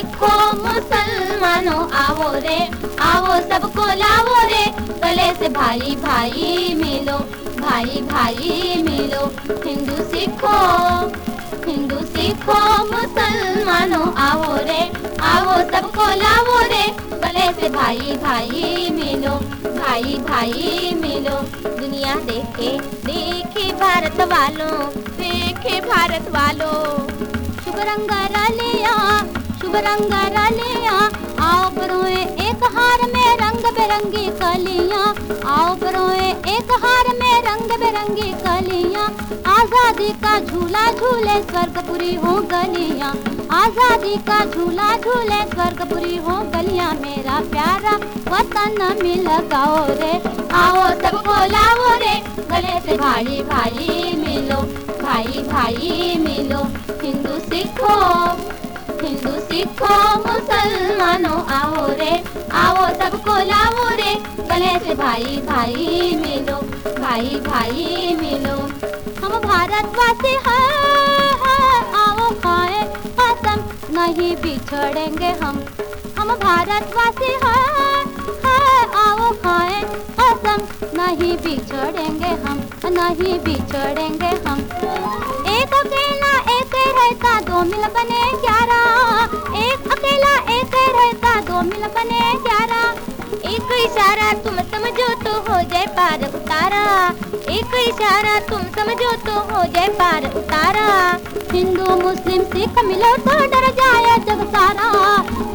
सिखो मुसलमानों, आओ रे, आओ सबको लाओ रे, गले से भाई भाई मिलो, भाई भाई मिलो। हिंदू सिखो हिंदू सिखो मुसलमानों, आओ रे, आओ सबको लाओ रे, गले से भाई भाई मिलो, भाई भाई मिलो। दुनिया देखे देखे भारत वालों, देखे भारत वालों। शुभ रंग रलिया शुभ रंग रलिया आओ परोए एक हार में रंग बिरंगी कलियाँ, आओ परोए एक हार में रंग बिरंगी कलियाँ। आज़ादी का झूला झूले स्वर्गपुरी हो गलियाँ। आज़ादी का झूला झूले स्वर्गपुरी हो गलियाँ। मेरा प्यारा वतन मिल गाओ रे। आओ सबको लाओ रे। गले से भाई भाई मिलो भाई भाई मिलो। हिंदू सिखो सिखो मुसलमानों आओ रे आओ सबको लाओ रे। गले से भाई भाई मिलो भाई भाई मिलो। हम भारतवासी हैं आओ खाए कसम नहीं बिछड़ेंगे हम। हम भारतवासी हैं, आओ खाए कसम नहीं बिछड़ेंगे हम नहीं बिछड़ेंगे हम। मिल बने ग्यारह एक इशारा तुम समझो तो हो जाए पार उतारा। एक इशारा तुम समझो तो हो जाए पार उतारा। हिंदू, मुस्लिम, सिख मिलो तो डर जाए जग सारा।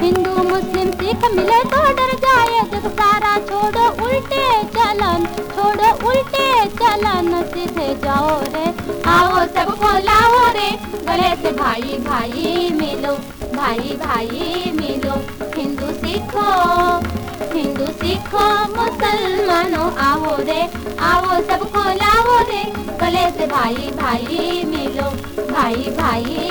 हिंदू, मुस्लिम, सिख मिले तो डर जाए जग सारा। छोड़ो उल्टे चलन, छोड़ो उल्टे चलन, सीधे जाओ रे। आओ सबको लाओ रे, गले से भाई भाई मिलो भाई भाई मिलो। हिंदू सिखो, हिंदू सिखो, मुसलमानों आओ रे आओ सबको लाओ रे, गले से भाई भाई मिलो भाई भाई